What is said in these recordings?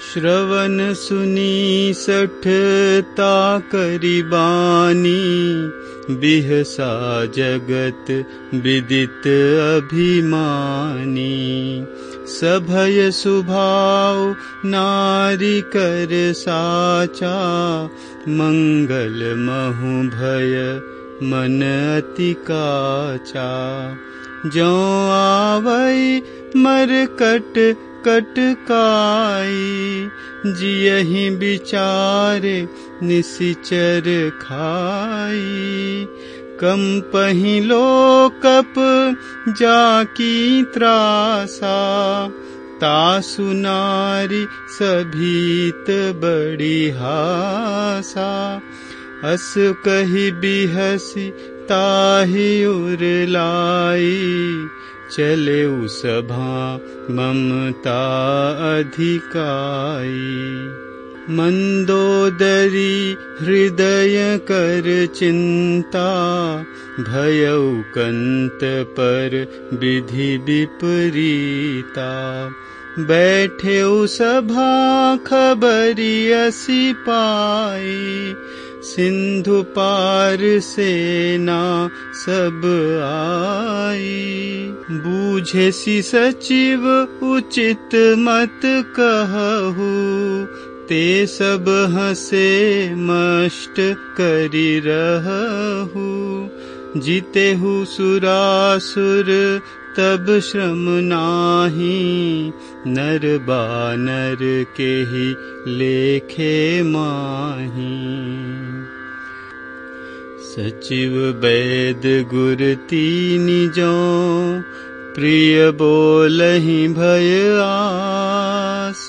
श्रवण सुनी सठता करिबानी बिहसा जगत विदित अभिमानी। सभय सुभाव नारी कर साचा मंगल महु भय मन अति काचा। जो मरकट कटकाई जियहि विचारे निशिचर खाई। कम पहिलो कप जाकी त्रासा तासु नारी सभीत बड़ी हासा। अस कही बिहसी ताहि उरलाई चले सभा ममता अधिकाई। मन्दोदरी हृदय कर चिन्ता भयौ कन्त पर विधि विपरीता। बैठे सभा खबरियसि पाई सिंधु पार सेना सब आई। बूझे सी सचिव उचित मत कहू। ते सब हसे मष्ट करी रहू। जीते हु सुरासुर तब श्रम नाही। नर बानर के ही लेखे माही सचिव वैद गुरती जो प्रिय बोलहि आस।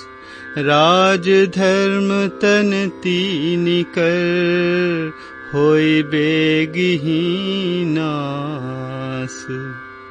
राज धर्म तन तीन कर होई बेगी नास